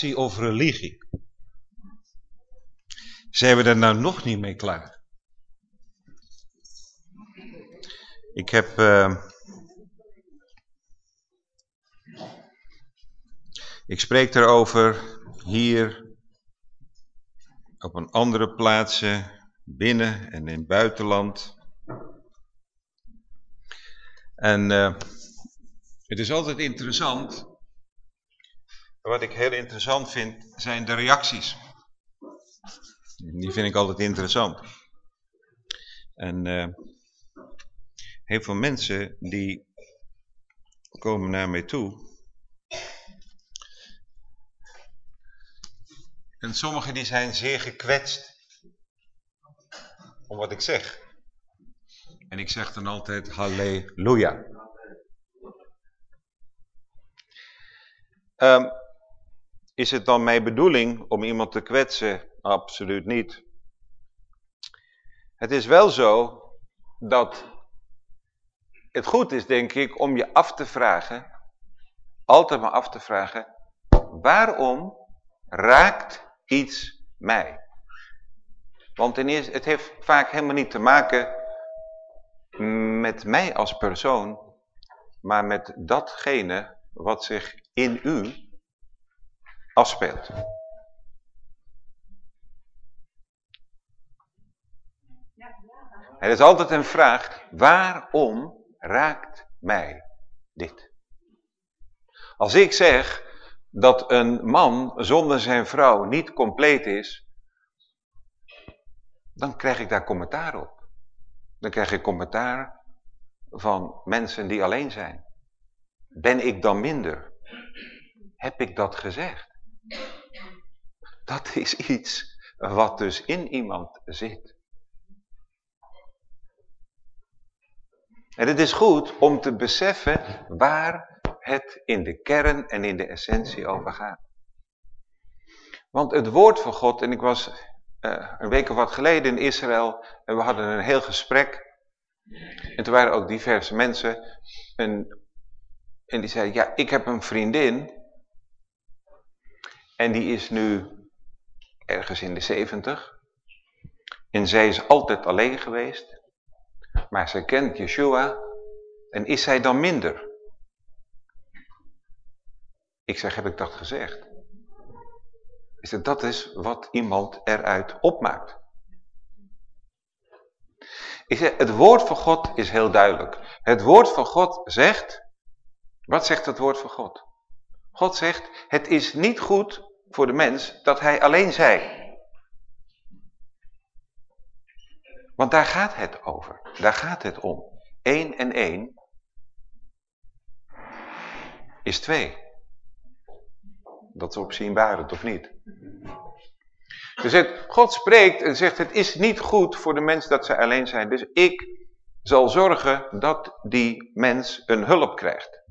relatie of religie. Zijn we er nou nog niet mee klaar? Ik heb... Uh, ik spreek erover hier op een andere plaatsen, binnen en in het buitenland. En uh, het is altijd interessant. Wat ik heel interessant vind, zijn de reacties. Die vind ik altijd interessant. En uh, heel veel mensen die komen naar mij toe. En sommigen die zijn zeer gekwetst om wat ik zeg. En ik zeg dan altijd halleluja. Um, is het dan mijn bedoeling om iemand te kwetsen? Absoluut niet. Het is wel zo dat het goed is, denk ik, om je af te vragen, altijd maar af te vragen, waarom raakt iets mij? Want het heeft vaak helemaal niet te maken met mij als persoon, maar met datgene wat zich in u afspeelt. Het is altijd een vraag, waarom raakt mij dit? Als ik zeg dat een man zonder zijn vrouw niet compleet is, dan krijg ik daar commentaar op. Dan krijg ik commentaar van mensen die alleen zijn. Ben ik dan minder? Heb ik dat gezegd? Dat is iets wat dus in iemand zit. En het is goed om te beseffen waar het in de kern en in de essentie over gaat. Want het woord van God, en ik was uh, een week of wat geleden in Israël en we hadden een heel gesprek. En toen waren ook diverse mensen en, en die zeiden, ja, ik heb een vriendin en die is nu ergens in de zeventig. En zij is altijd alleen geweest. Maar zij kent Yeshua. En is zij dan minder? Ik zeg, heb ik dat gezegd? Is dat, dat is wat iemand eruit opmaakt. Ik zeg, het woord van God is heel duidelijk. Het woord van God zegt, wat zegt het woord van God? God zegt, het is niet goed voor de mens dat hij alleen zij. Want daar gaat het over. Daar gaat het om. Eén en één is twee. Dat is opzienbarend of niet? Dus het, God spreekt en zegt het is niet goed voor de mens dat zij alleen zijn. Dus ik zal zorgen dat die mens een hulp krijgt.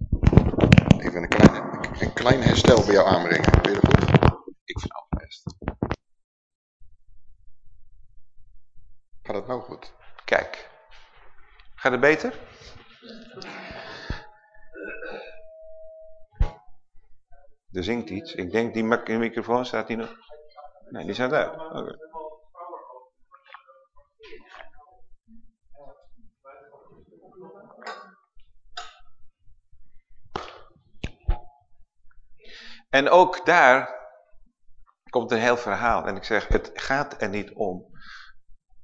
Even een klein, een klein herstel bij jou aanbrengen. Weer goed? Ik vind het best. Gaat het nou goed? Kijk. Gaat het beter? Er zingt iets. Ik denk die microfoon staat hier nog. Nee, die staat. Okay. En ook daar komt een heel verhaal. En ik zeg, het gaat er niet om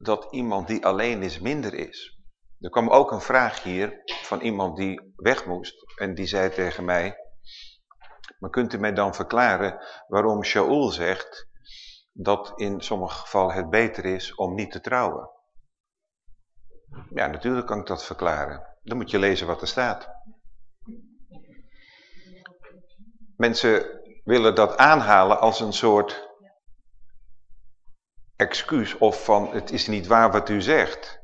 dat iemand die alleen is minder is. Er kwam ook een vraag hier van iemand die weg moest. En die zei tegen mij, maar kunt u mij dan verklaren waarom Shaul zegt dat in sommige gevallen het beter is om niet te trouwen? Ja, natuurlijk kan ik dat verklaren. Dan moet je lezen wat er staat. Mensen willen dat aanhalen als een soort excuus of van het is niet waar wat u zegt.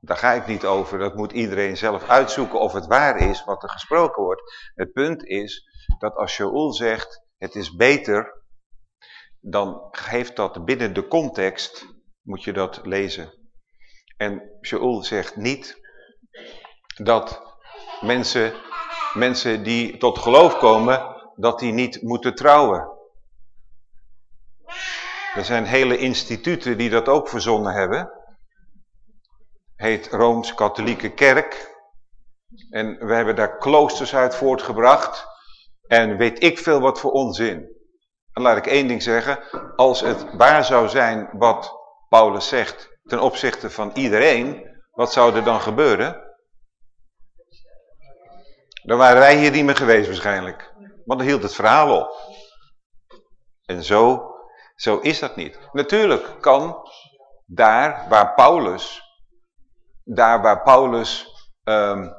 Daar ga ik niet over, dat moet iedereen zelf uitzoeken of het waar is wat er gesproken wordt. Het punt is dat als Shaul zegt het is beter, dan geeft dat binnen de context, moet je dat lezen. En Shaul zegt niet dat mensen, mensen die tot geloof komen, dat die niet moeten trouwen. Er zijn hele instituten die dat ook verzonnen hebben. Heet Rooms-Katholieke Kerk. En we hebben daar kloosters uit voortgebracht. En weet ik veel wat voor onzin. En laat ik één ding zeggen. Als het waar zou zijn wat Paulus zegt ten opzichte van iedereen. Wat zou er dan gebeuren? Dan waren wij hier niet meer geweest waarschijnlijk. Want dan hield het verhaal op. En zo, zo is dat niet. Natuurlijk kan daar waar Paulus, daar waar Paulus, um,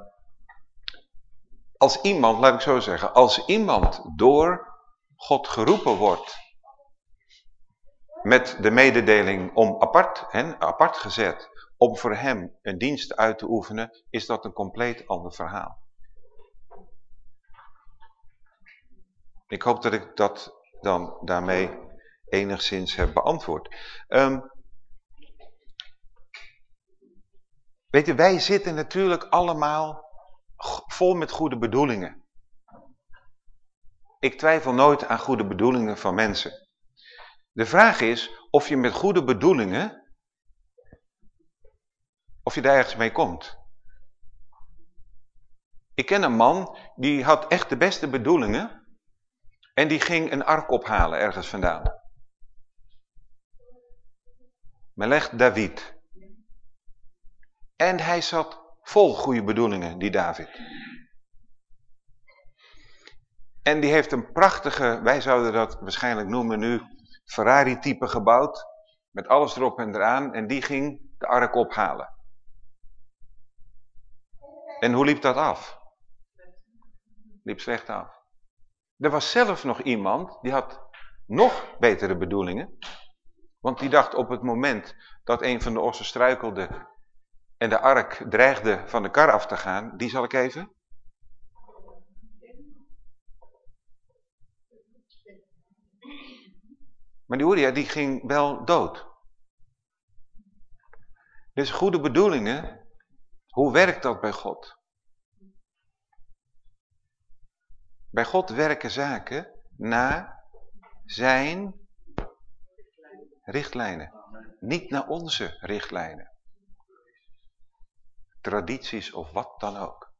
als iemand, laat ik zo zeggen, als iemand door God geroepen wordt met de mededeling om apart, hen, apart gezet, om voor hem een dienst uit te oefenen, is dat een compleet ander verhaal. Ik hoop dat ik dat dan daarmee enigszins heb beantwoord. Um, weet je, wij zitten natuurlijk allemaal vol met goede bedoelingen. Ik twijfel nooit aan goede bedoelingen van mensen. De vraag is of je met goede bedoelingen, of je daar ergens mee komt. Ik ken een man die had echt de beste bedoelingen, en die ging een ark ophalen ergens vandaan. Melech David. En hij zat vol goede bedoelingen, die David. En die heeft een prachtige, wij zouden dat waarschijnlijk noemen nu, Ferrari-type gebouwd. Met alles erop en eraan. En die ging de ark ophalen. En hoe liep dat af? Liep slecht af. Er was zelf nog iemand, die had nog betere bedoelingen. Want die dacht op het moment dat een van de ossen struikelde en de ark dreigde van de kar af te gaan, die zal ik even. Maar die Uria die ging wel dood. Dus goede bedoelingen, hoe werkt dat bij God? Bij God werken zaken naar zijn richtlijnen. Niet naar onze richtlijnen. Tradities of wat dan ook.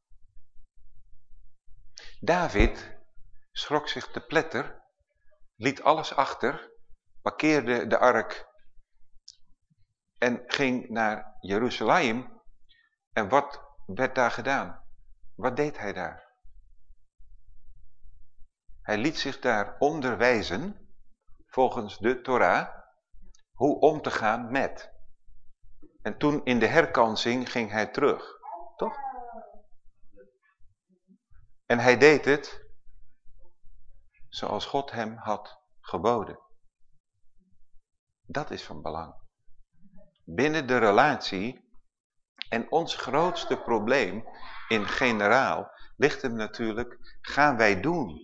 David schrok zich te pletter, liet alles achter, parkeerde de ark en ging naar Jeruzalem. En wat werd daar gedaan? Wat deed hij daar? Hij liet zich daar onderwijzen, volgens de Torah, hoe om te gaan met. En toen in de herkansing ging hij terug, toch? En hij deed het zoals God hem had geboden. Dat is van belang. Binnen de relatie en ons grootste probleem in generaal ligt hem natuurlijk, gaan wij doen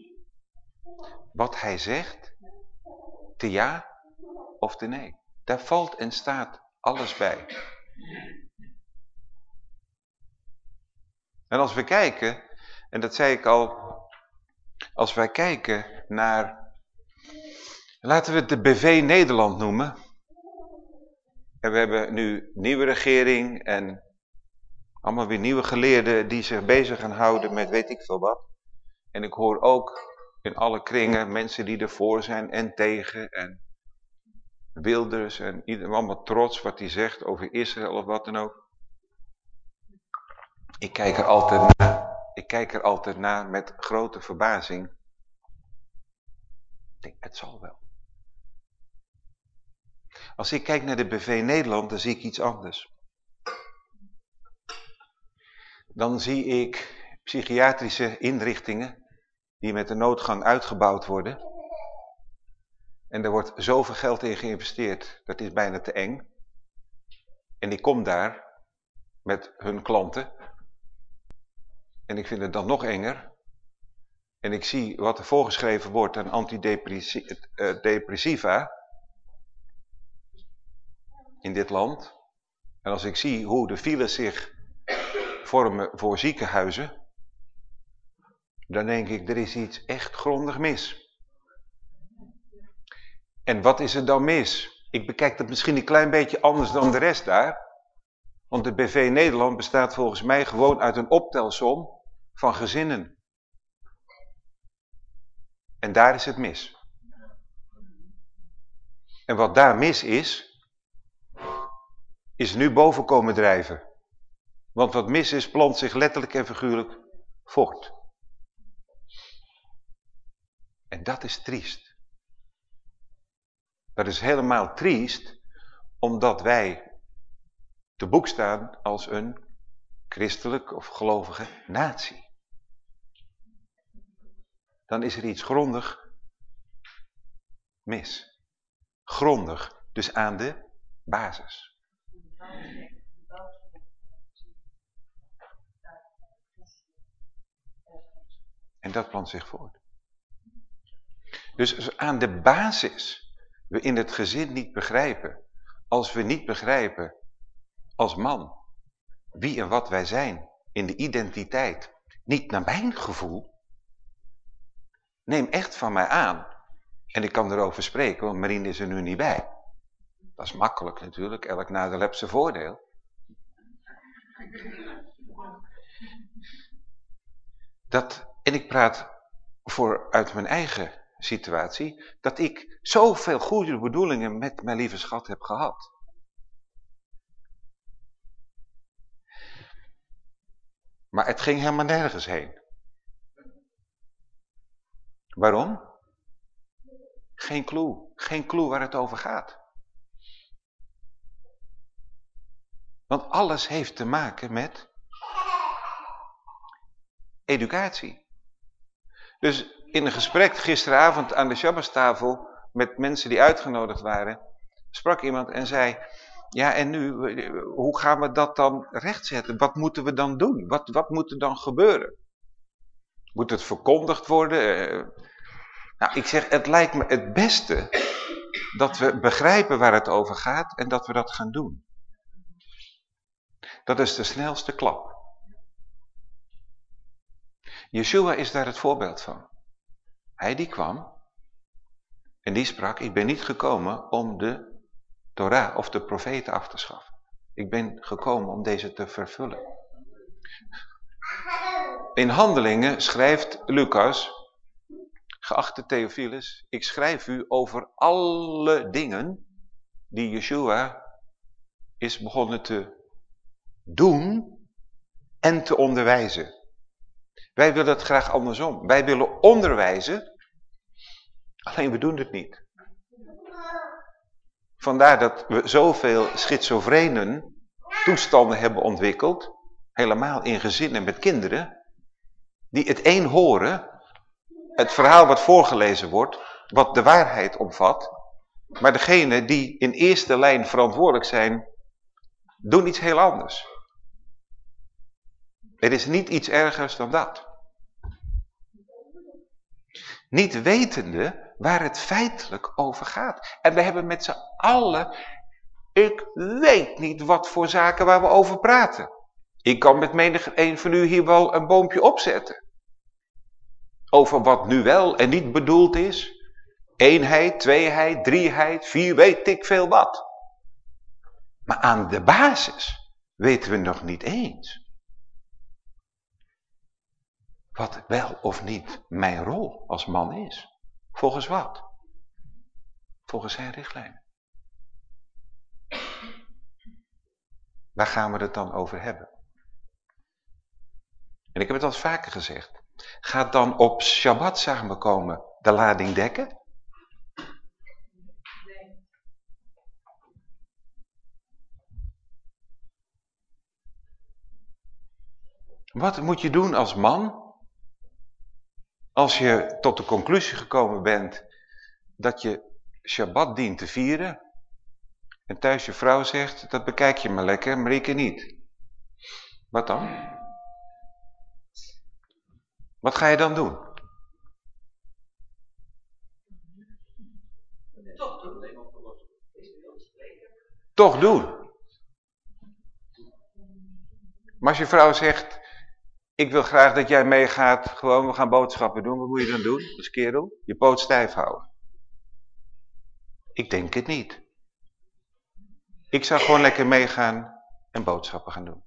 wat hij zegt, te ja of te nee. Daar valt en staat alles bij. En als we kijken, en dat zei ik al, als wij kijken naar, laten we het de BV Nederland noemen. En we hebben nu nieuwe regering en allemaal weer nieuwe geleerden die zich bezig gaan houden met weet ik veel wat. En ik hoor ook in alle kringen mensen die ervoor zijn en tegen en Wilders en iedereen allemaal trots wat hij zegt over Israël of wat dan ook. Ik kijk er altijd naar, ik kijk er altijd naar met grote verbazing. Ik denk, het zal wel. Als ik kijk naar de BV Nederland, dan zie ik iets anders. Dan zie ik psychiatrische inrichtingen die met de noodgang uitgebouwd worden. En er wordt zoveel geld in geïnvesteerd, dat is bijna te eng. En ik kom daar met hun klanten. En ik vind het dan nog enger. En ik zie wat er voorgeschreven wordt aan antidepressiva eh, in dit land. En als ik zie hoe de files zich vormen voor ziekenhuizen, dan denk ik, er is iets echt grondig mis. En wat is er dan mis? Ik bekijk dat misschien een klein beetje anders dan de rest daar. Want de BV Nederland bestaat volgens mij gewoon uit een optelsom van gezinnen. En daar is het mis. En wat daar mis is, is nu boven komen drijven. Want wat mis is, plant zich letterlijk en figuurlijk voort. En dat is triest. Dat is helemaal triest, omdat wij te boek staan als een christelijk of gelovige natie. Dan is er iets grondig mis. Grondig, dus aan de basis. En dat plant zich voort. Dus aan de basis we in het gezin niet begrijpen, als we niet begrijpen als man wie en wat wij zijn in de identiteit, niet naar mijn gevoel, neem echt van mij aan. En ik kan erover spreken, want Marine is er nu niet bij. Dat is makkelijk natuurlijk, elk nadeel heeft zijn voordeel. Dat, en ik praat voor uit mijn eigen situatie, dat ik zoveel goede bedoelingen met mijn lieve schat heb gehad. Maar het ging helemaal nergens heen. Waarom? Geen clue. Geen clue waar het over gaat. Want alles heeft te maken met educatie. Dus in een gesprek gisteravond aan de Shabbastafel met mensen die uitgenodigd waren, sprak iemand en zei, ja en nu, hoe gaan we dat dan rechtzetten? Wat moeten we dan doen? Wat, wat moet er dan gebeuren? Moet het verkondigd worden? Eh, nou, ik zeg, het lijkt me het beste dat we begrijpen waar het over gaat en dat we dat gaan doen. Dat is de snelste klap. Yeshua is daar het voorbeeld van. Hij die kwam en die sprak, ik ben niet gekomen om de Torah of de profeten af te schaffen. Ik ben gekomen om deze te vervullen. In handelingen schrijft Lucas, geachte Theophilus, ik schrijf u over alle dingen die Yeshua is begonnen te doen en te onderwijzen. Wij willen het graag andersom. Wij willen onderwijzen, alleen we doen het niet. Vandaar dat we zoveel schizofrenen toestanden hebben ontwikkeld, helemaal in gezinnen met kinderen, die het een horen, het verhaal wat voorgelezen wordt, wat de waarheid omvat, maar degene die in eerste lijn verantwoordelijk zijn, doen iets heel anders. Er is niet iets ergers dan dat. Niet wetende waar het feitelijk over gaat. En we hebben met z'n allen, ik weet niet wat voor zaken waar we over praten. Ik kan met menig een van u hier wel een boompje opzetten. Over wat nu wel en niet bedoeld is. Eenheid, tweeheid, drieheid, vier, weet ik veel wat. Maar aan de basis weten we nog niet eens wat wel of niet mijn rol als man is. Volgens wat? Volgens zijn richtlijnen. Waar gaan we het dan over hebben? En ik heb het al vaker gezegd. Gaat dan op Shabbat samenkomen de lading dekken? Wat moet je doen als man als je tot de conclusie gekomen bent dat je Shabbat dient te vieren en thuis je vrouw zegt, dat bekijk je maar lekker, maar ik niet. Wat dan? Wat ga je dan doen? Toch doen. Maar als je vrouw zegt, Ik wil graag dat jij meegaat, gewoon we gaan boodschappen doen. Wat moet je dan doen als kerel? Je poot stijf houden. Ik denk het niet. Ik zou gewoon lekker meegaan en boodschappen gaan doen.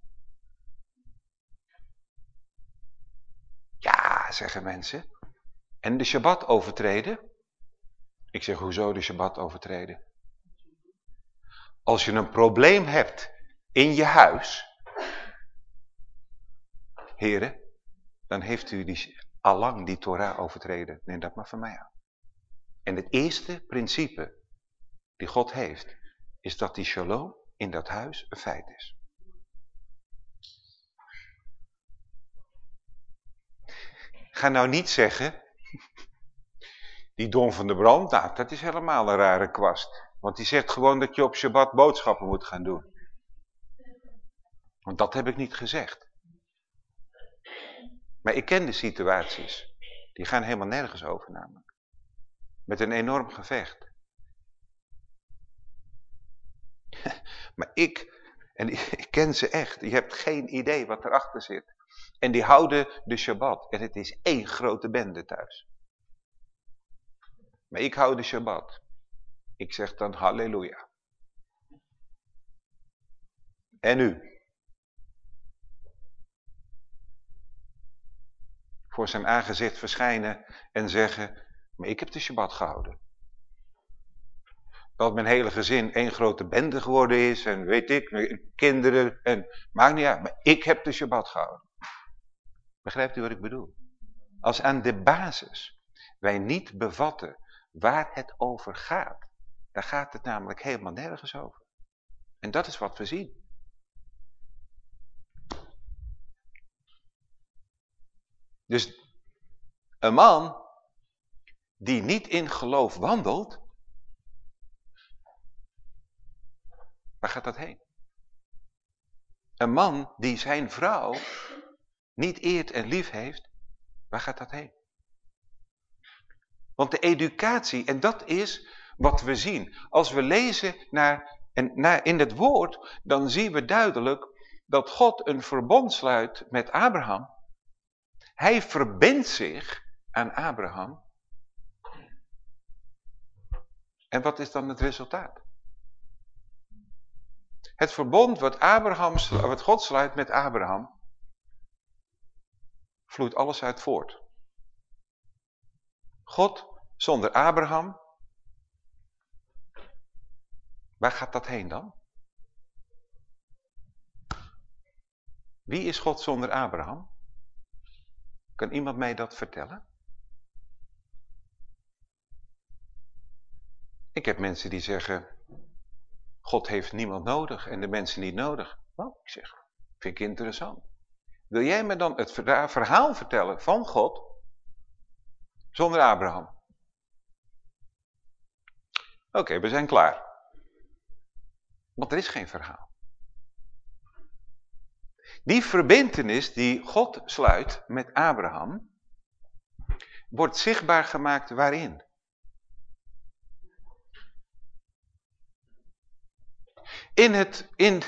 Ja, zeggen mensen. En de Shabbat overtreden? Ik zeg, hoezo de Shabbat overtreden? Als je een probleem hebt in je huis, heren, dan heeft u die, allang die Torah overtreden. Neem dat maar van mij aan. En het eerste principe die God heeft, is dat die shalom in dat huis een feit is. Ga nou niet zeggen, die Don van de Brand, nou, dat is helemaal een rare kwast. Want die zegt gewoon dat je op Shabbat boodschappen moet gaan doen. Want dat heb ik niet gezegd. Maar ik ken de situaties. Die gaan helemaal nergens over namelijk. Met een enorm gevecht. maar ik, en ik ken ze echt. Je hebt geen idee wat erachter zit. En die houden de Shabbat. En het is één grote bende thuis. Maar ik hou de Shabbat. Ik zeg dan halleluja. En u? Voor zijn aangezicht verschijnen en zeggen, maar ik heb de Shabbat gehouden. Dat mijn hele gezin één grote bende geworden is en weet ik, kinderen en maakt niet uit. Maar ik heb de Shabbat gehouden. Begrijpt u wat ik bedoel? Als aan de basis wij niet bevatten waar het over gaat, dan gaat het namelijk helemaal nergens over. En dat is wat we zien. Dus een man die niet in geloof wandelt, waar gaat dat heen? Een man die zijn vrouw niet eert en lief heeft, waar gaat dat heen? Want de educatie, en dat is wat we zien. Als we lezen naar, en naar, in het woord, dan zien we duidelijk dat God een verbond sluit met Abraham. Hij verbindt zich aan Abraham. En wat is dan het resultaat? Het verbond wat, Abraham, wat God sluit met Abraham, vloeit alles uit voort. God zonder Abraham, waar gaat dat heen dan? Wie is God zonder Abraham? Kan iemand mij dat vertellen? Ik heb mensen die zeggen, God heeft niemand nodig en de mensen niet nodig. Nou, ik zeg, vind ik interessant. Wil jij me dan het verhaal vertellen van God zonder Abraham? Oké, we zijn klaar. Want er is geen verhaal. Die verbintenis die God sluit met Abraham, wordt zichtbaar gemaakt waarin? In het, in,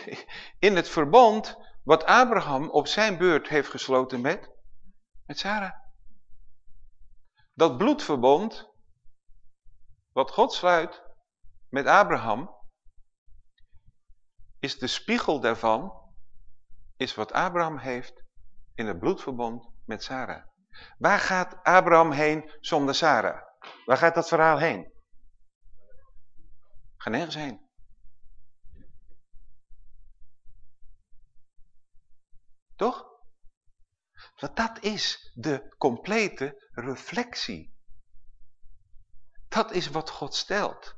in het verbond wat Abraham op zijn beurt heeft gesloten met, met Sarah. Dat bloedverbond, wat God sluit met Abraham, is de spiegel daarvan, is wat Abraham heeft in het bloedverbond met Sarah. Waar gaat Abraham heen zonder Sarah? Waar gaat dat verhaal heen? Ga nergens heen. Toch? Want dat is de complete reflectie. Dat is wat God stelt.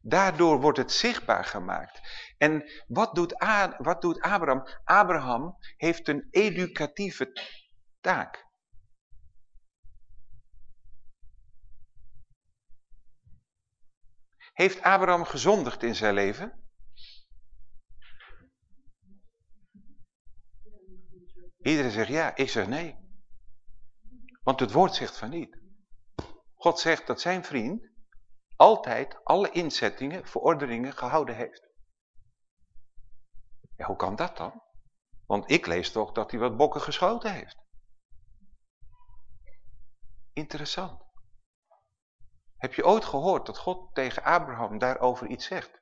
Daardoor wordt het zichtbaar gemaakt. En wat doet, wat doet Abraham? Abraham heeft een educatieve taak. Heeft Abraham gezondigd in zijn leven? Iedereen zegt ja, ik zeg nee. Want het woord zegt van niet. God zegt dat zijn vriend altijd alle inzettingen, verordeningen gehouden heeft. Ja, hoe kan dat dan? Want ik lees toch dat hij wat bokken geschoten heeft. Interessant. Heb je ooit gehoord dat God tegen Abraham daarover iets zegt?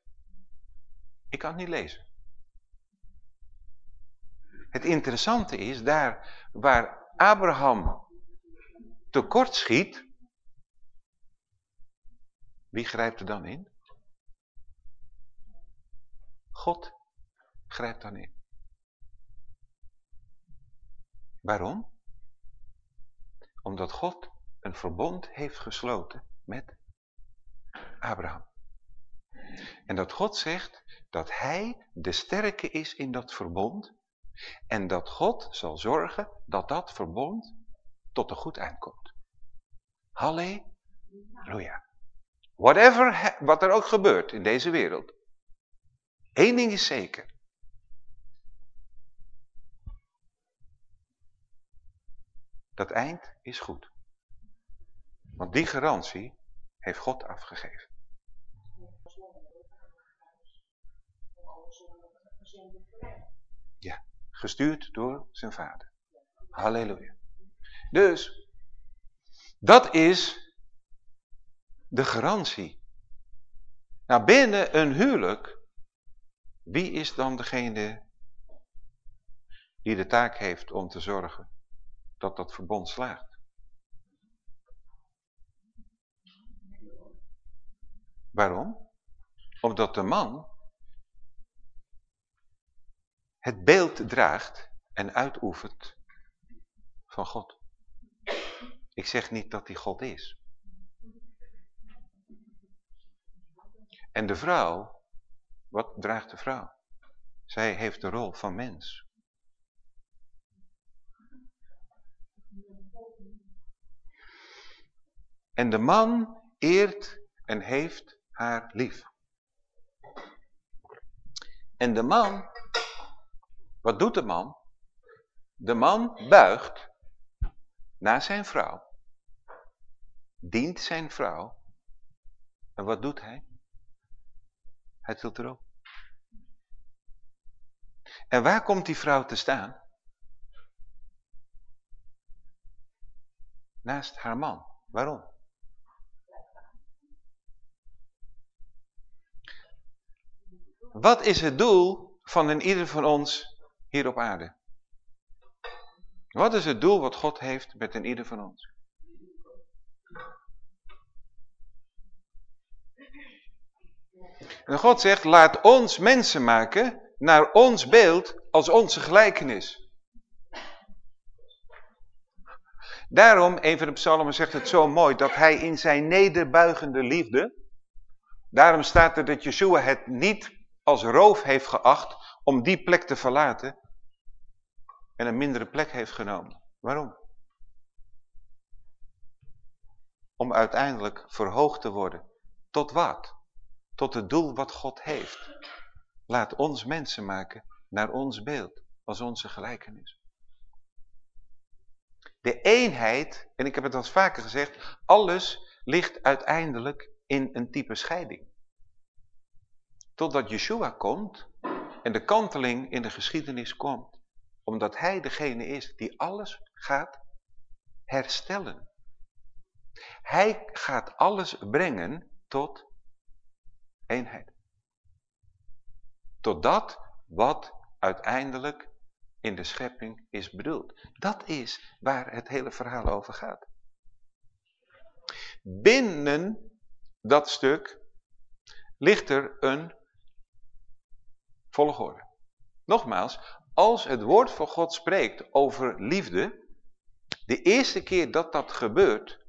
Ik kan het niet lezen. Het interessante is, daar waar Abraham tekort schiet, wie grijpt er dan in? God grijpt dan in. Waarom? Omdat God een verbond heeft gesloten met Abraham. En dat God zegt dat hij de sterke is in dat verbond en dat God zal zorgen dat dat verbond tot een goed uitkomt. Halleluja. Whatever, wat er ook gebeurt in deze wereld. Eén ding is zeker. Dat eind is goed. Want die garantie heeft God afgegeven. Ja, gestuurd door zijn vader. Halleluja. Dus, dat is de garantie. Nou, binnen een huwelijk, wie is dan degene die de taak heeft om te zorgen dat dat verbond slaagt? Waarom? Omdat de man het beeld draagt en uitoefent van God. Ik zeg niet dat hij God is. En de vrouw, wat draagt de vrouw? Zij heeft de rol van mens. En de man eert en heeft haar lief. En de man, wat doet de man? De man buigt naar zijn vrouw, dient zijn vrouw. En wat doet hij? Hij tilt erop. En waar komt die vrouw te staan? Naast haar man. Waarom? Wat is het doel van een ieder van ons hier op aarde? Wat is het doel wat God heeft met een ieder van ons? En God zegt, laat ons mensen maken naar ons beeld als onze gelijkenis. Daarom, een van de psalmen zegt het zo mooi, dat hij in zijn nederbuigende liefde, daarom staat er dat Yeshua het niet als roof heeft geacht om die plek te verlaten en een mindere plek heeft genomen. Waarom? Om uiteindelijk verhoogd te worden. Tot wat? Tot het doel wat God heeft. Laat ons mensen maken naar ons beeld, als onze gelijkenis. De eenheid, en ik heb het al vaker gezegd, alles ligt uiteindelijk in een type scheiding. Totdat Yeshua komt en de kanteling in de geschiedenis komt. Omdat hij degene is die alles gaat herstellen. Hij gaat alles brengen tot eenheid. Tot dat wat uiteindelijk in de schepping is bedoeld. Dat is waar het hele verhaal over gaat. Binnen dat stuk ligt er een volgorde. Nogmaals, als het woord van God spreekt over liefde, de eerste keer dat dat gebeurt,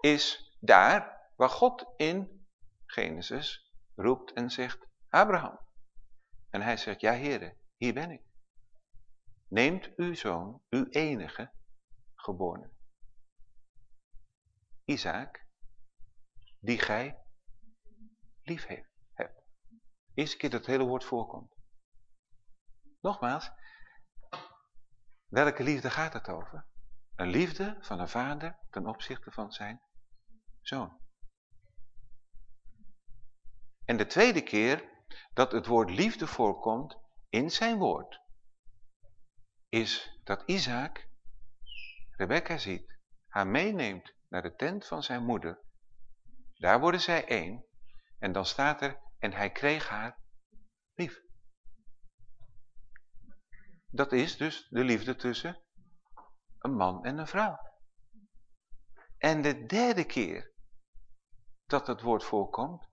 is daar waar God in Genesis, roept en zegt, Abraham. En hij zegt, ja heren, hier ben ik. Neemt uw zoon, uw enige geborene. Isaac, die gij lief hebt. Eerste keer dat het hele woord voorkomt. Nogmaals, welke liefde gaat het over? Een liefde van een vader ten opzichte van zijn zoon. En de tweede keer dat het woord liefde voorkomt in zijn woord, is dat Isaac Rebecca ziet, haar meeneemt naar de tent van zijn moeder, daar worden zij één. En dan staat er, en hij kreeg haar lief. Dat is dus de liefde tussen een man en een vrouw. En de derde keer dat het woord voorkomt,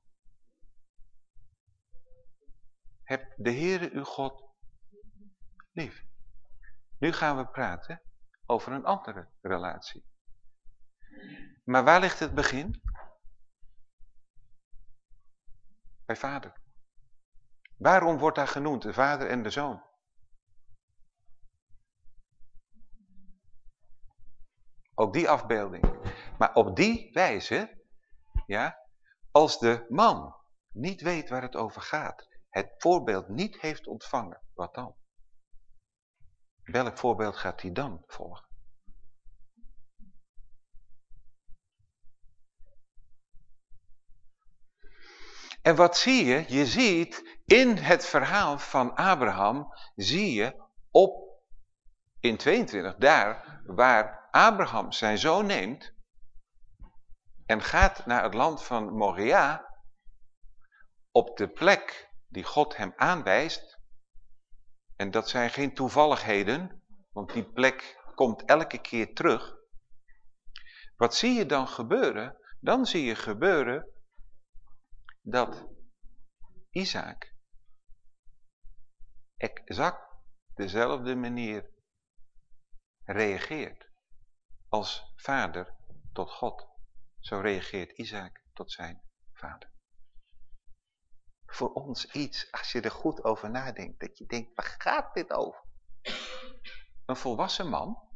heb de Heere uw God lief. Nu gaan we praten over een andere relatie. Maar waar ligt het begin? Bij vader. Waarom wordt daar genoemd de vader en de zoon? Ook die afbeelding. Maar op die wijze, ja, als de man niet weet waar het over gaat, het voorbeeld niet heeft ontvangen, wat dan? Welk voorbeeld gaat hij dan volgen? En wat zie je? Je ziet in het verhaal van Abraham, zie je op in 22, daar waar Abraham zijn zoon neemt en gaat naar het land van Moria, op de plek die God hem aanwijst, en dat zijn geen toevalligheden, want die plek komt elke keer terug. Wat zie je dan gebeuren? Dan zie je gebeuren dat Isaac exact dezelfde manier reageert als vader tot God. Zo reageert Isaac tot zijn vader. Voor ons iets, als je er goed over nadenkt, dat je denkt, waar gaat dit over? Een volwassen man,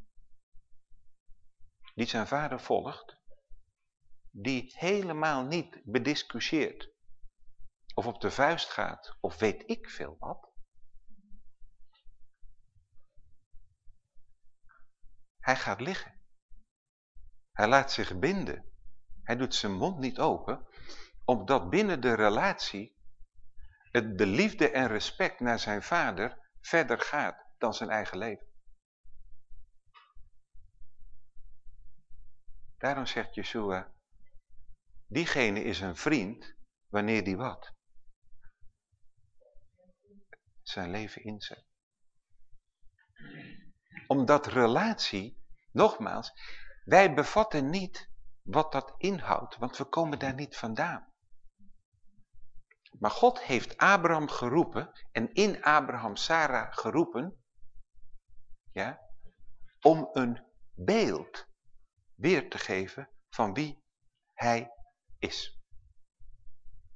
die zijn vader volgt, die helemaal niet bediscussieert, of op de vuist gaat, of weet ik veel wat. Hij gaat liggen. Hij laat zich binden. Hij doet zijn mond niet open, omdat binnen de relatie het, de liefde en respect naar zijn vader verder gaat dan zijn eigen leven. Daarom zegt Yeshua, diegene is een vriend wanneer die wat? Zijn leven inzet. Omdat relatie, nogmaals, wij bevatten niet wat dat inhoudt, want we komen daar niet vandaan. Maar God heeft Abraham geroepen en in Abraham Sarah geroepen, ja, om een beeld weer te geven van wie hij is.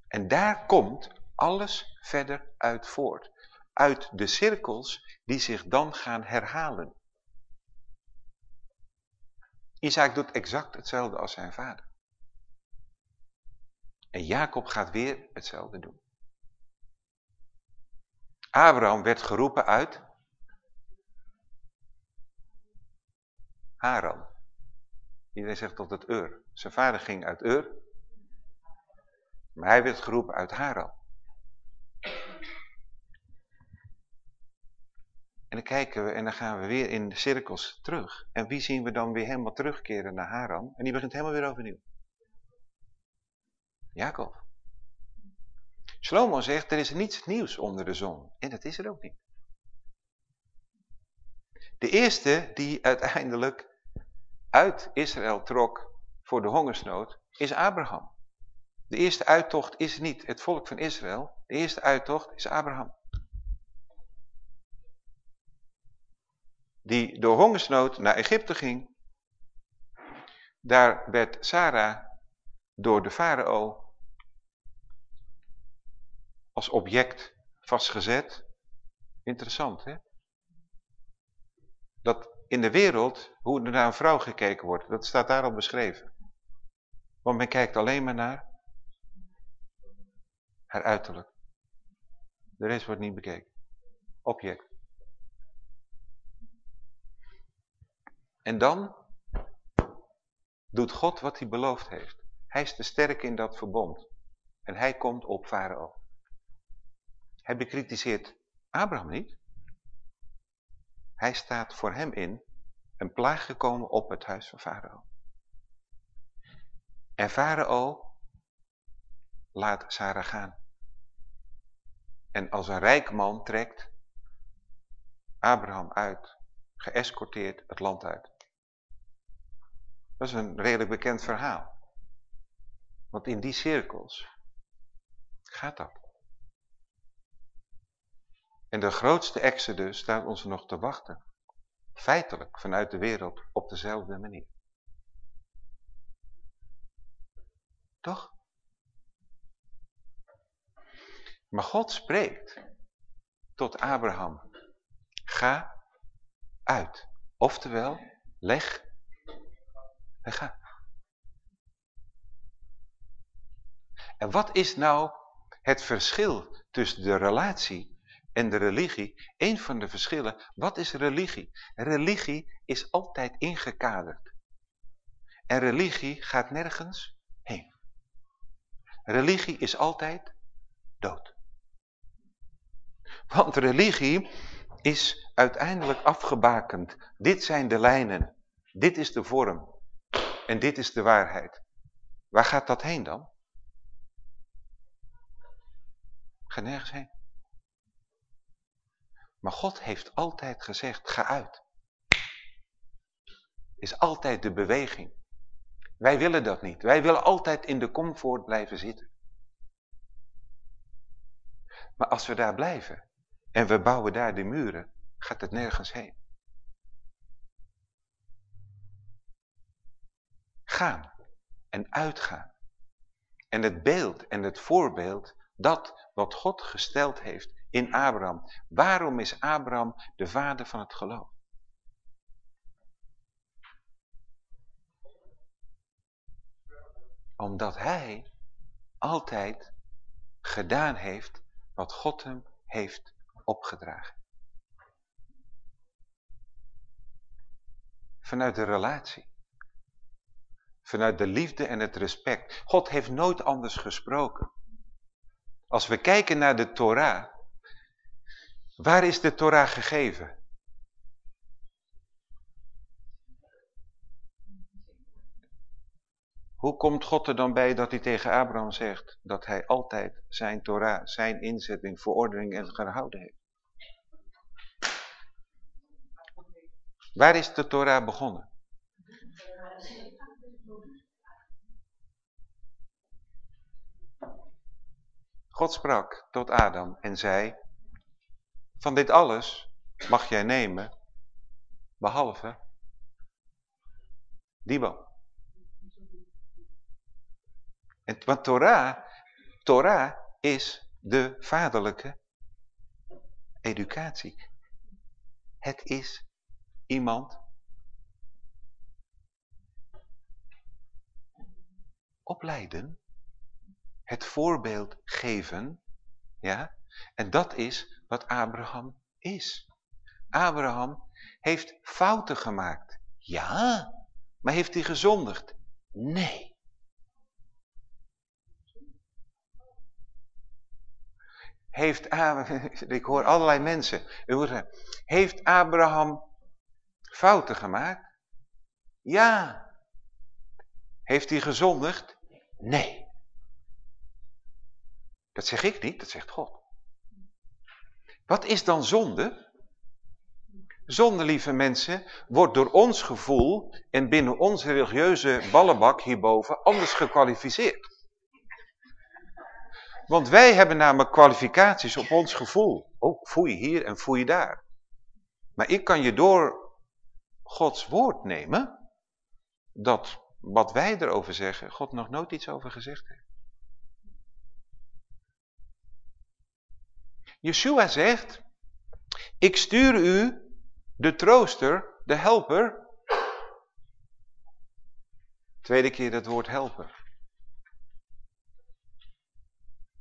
En daar komt alles verder uit voort. Uit de cirkels die zich dan gaan herhalen. Isaac doet exact hetzelfde als zijn vader. En Jacob gaat weer hetzelfde doen. Abraham werd geroepen uit Haran. Iedereen zegt tot het Ur. Zijn vader ging uit Ur. Maar hij werd geroepen uit Haran. En dan kijken we en dan gaan we weer in de cirkels terug. En wie zien we dan weer helemaal terugkeren naar Haran? En die begint helemaal weer overnieuw. Jacob. Shlomo zegt, er is niets nieuws onder de zon. En dat is er ook niet. De eerste die uiteindelijk uit Israël trok voor de hongersnood, is Abraham. De eerste uittocht is niet het volk van Israël. De eerste uittocht is Abraham. Die door hongersnood naar Egypte ging. Daar werd Sarah door de farao als object vastgezet. Interessant, hè? Dat in de wereld, hoe er naar een vrouw gekeken wordt, dat staat daar al beschreven. Want men kijkt alleen maar naar haar uiterlijk. De rest wordt niet bekeken. Object. En dan doet God wat hij beloofd heeft. Hij is de sterke in dat verbond. En hij komt op Farao. Hij bekritiseert Abraham niet. Hij staat voor hem in een plaag gekomen op het huis van Farao. En Farao laat Sarah gaan. En als een rijk man trekt Abraham uit, geëscorteerd het land uit. Dat is een redelijk bekend verhaal. Want in die cirkels gaat dat. En de grootste exodus staat ons nog te wachten. Feitelijk vanuit de wereld op dezelfde manier. Toch? Maar God spreekt tot Abraham. Ga uit. Oftewel, leg en ga. En wat is nou het verschil tussen de relatie en de religie? Een van de verschillen, wat is religie? Religie is altijd ingekaderd. En religie gaat nergens heen. Religie is altijd dood. Want religie is uiteindelijk afgebakend. Dit zijn de lijnen. Dit is de vorm. En dit is de waarheid. Waar gaat dat heen dan? Ga nergens heen. Maar God heeft altijd gezegd, ga uit. Is altijd de beweging. Wij willen dat niet. Wij willen altijd in de comfort blijven zitten. Maar als we daar blijven en we bouwen daar de muren, gaat het nergens heen. Gaan en uitgaan. En het beeld en het voorbeeld, dat wat God gesteld heeft in Abraham. Waarom is Abraham de vader van het geloof? Omdat hij altijd gedaan heeft wat God hem heeft opgedragen. Vanuit de relatie. Vanuit de liefde en het respect. God heeft nooit anders gesproken. Als we kijken naar de Torah. Waar is de Torah gegeven? Hoe komt God er dan bij dat hij tegen Abraham zegt dat hij altijd zijn Torah, zijn inzetting, verordening en gehouden heeft? Waar is de Torah begonnen? God sprak tot Adam en zei, van dit alles mag jij nemen, behalve die boom. En, want Torah, Torah is de vaderlijke educatie. Het is iemand opleiden, het voorbeeld geven, ja, en dat is wat Abraham is. Abraham heeft fouten gemaakt, ja, maar heeft hij gezondigd? Nee. Heeft Abraham, ik hoor allerlei mensen, heeft Abraham fouten gemaakt? Ja. Heeft hij gezondigd? Nee. Dat zeg ik niet, dat zegt God. Wat is dan zonde? Zonde, lieve mensen, wordt door ons gevoel en binnen onze religieuze ballenbak hierboven anders gekwalificeerd. Want wij hebben namelijk kwalificaties op ons gevoel. Oh, voel je hier en voel je daar. Maar ik kan je door Gods woord nemen, dat wat wij erover zeggen, God nog nooit iets over gezegd heeft. Yeshua zegt, ik stuur u de trooster, de helper. Tweede keer dat woord helper.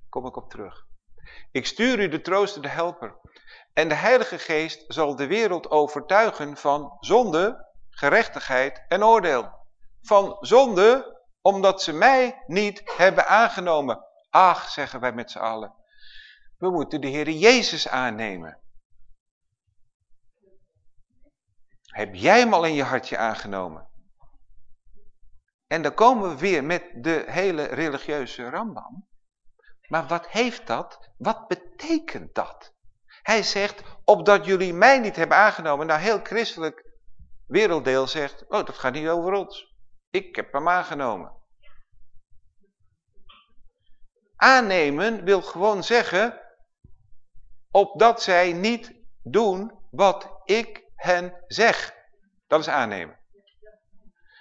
Kom ik op terug. Ik stuur u de trooster, de helper. En de Heilige Geest zal de wereld overtuigen van zonde, gerechtigheid en oordeel. Van zonde, omdat ze mij niet hebben aangenomen. Ach, zeggen wij met z'n allen. We moeten de Heer Jezus aannemen. Heb jij hem al in je hartje aangenomen? En dan komen we weer met de hele religieuze rambam. Maar wat heeft dat? Wat betekent dat? Hij zegt, opdat jullie mij niet hebben aangenomen. Nou, heel christelijk werelddeel zegt, oh, dat gaat niet over ons. Ik heb hem aangenomen. Aannemen wil gewoon zeggen, opdat zij niet doen wat ik hen zeg. Dat is aannemen.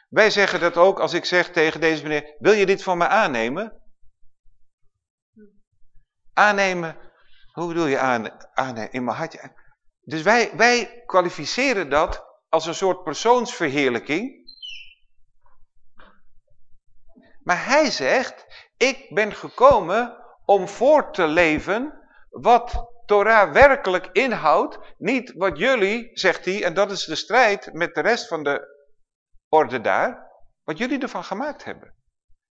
Wij zeggen dat ook als ik zeg tegen deze meneer, wil je dit van me aannemen? Aannemen, hoe bedoel je aan, aannemen? In mijn hartje. Dus wij, wij kwalificeren dat als een soort persoonsverheerlijking. Maar hij zegt, ik ben gekomen om voor te leven wat Torah werkelijk inhoudt. Niet wat jullie, zegt hij, en dat is de strijd met de rest van de orde daar, wat jullie ervan gemaakt hebben.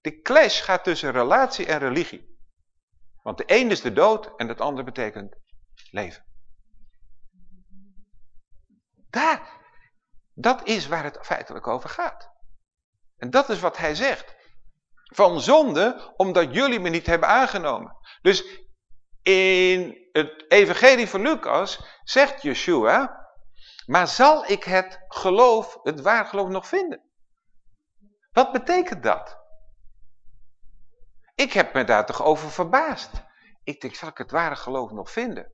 De clash gaat tussen relatie en religie. Want de een is de dood en het andere betekent leven. Daar, dat is waar het feitelijk over gaat. En dat is wat hij zegt. Van zonde, omdat jullie me niet hebben aangenomen. Dus in het evangelie van Lucas zegt Yeshua, maar zal ik het geloof, het waar geloof nog vinden? Wat betekent dat? Ik heb me daar toch over verbaasd. Ik denk, zal ik het ware geloof nog vinden?